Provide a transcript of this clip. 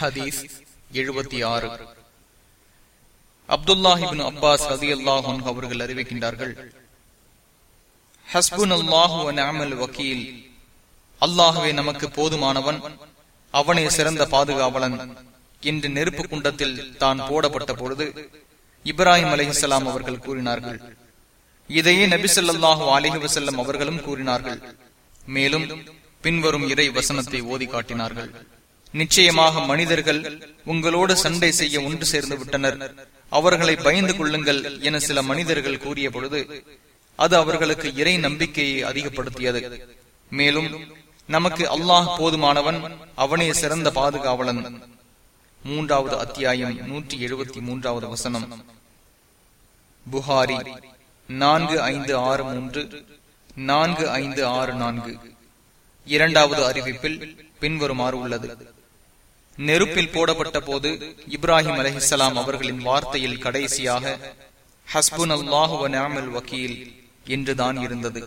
ஹதீஸ் எழுபத்தி ஆறு. அப்துல்லாஹிபின் அப்பாஸ் ரதி அல்லாஹன் அவர்கள் அறிவிக்கின்றார்கள். ஹஸ்புன் அல்லாஹு அமல் வக்கீல். அல்லாஹுவே நமக்கு போதுமானவன் அவனே சிறந்த பாதுகாவலன் என்று நெருப்பு குண்டத்தில் தான் போடப்பட்ட பொழுது இப்ராஹிம் அலிஹலாம் அவர்கள் கூறினார்கள். இதையே நபிசல்லாஹு அலிஹி வசல்லம் அவர்களும் கூறினார்கள். மேலும் பின்வரும் இறை வசனத்தை ஓதி காட்டினார்கள். நிச்சயமாக மனிதர்கள் உங்களோடு சண்டை செய்ய ஒன்று சேர்ந்து விட்டனர். அவர்களை பயந்து கொள்ளுங்கள் என சில மனிதர்கள் கூறிய பொழுது அது அவர்களுக்கு இறை நம்பிக்கையை அதிகப்படுத்தியது. மேலும் நமக்கு அல்லாஹ் போதுமானவன் அவனே சிறந்த பாதுகாவலன். மூன்றாவது அத்தியாயம் நூற்றி எழுபத்தி மூன்றாவது வசனம். புகாரி நான்கு ஐந்து ஆறு மூன்று நான்கு ஐந்து ஆறு நான்கு. இரண்டாவது அறிவிப்பில் பின்வருமாறு உள்ளது. நெருப்பில் போடப்பட்ட போது இப்ராஹிம் அலஹிசலாம் அவர்களின் வார்த்தையில் கடைசியாக ஹஸ்புன் அல்லாஹுவ வக்கீல் என்றுதான் இருந்தது.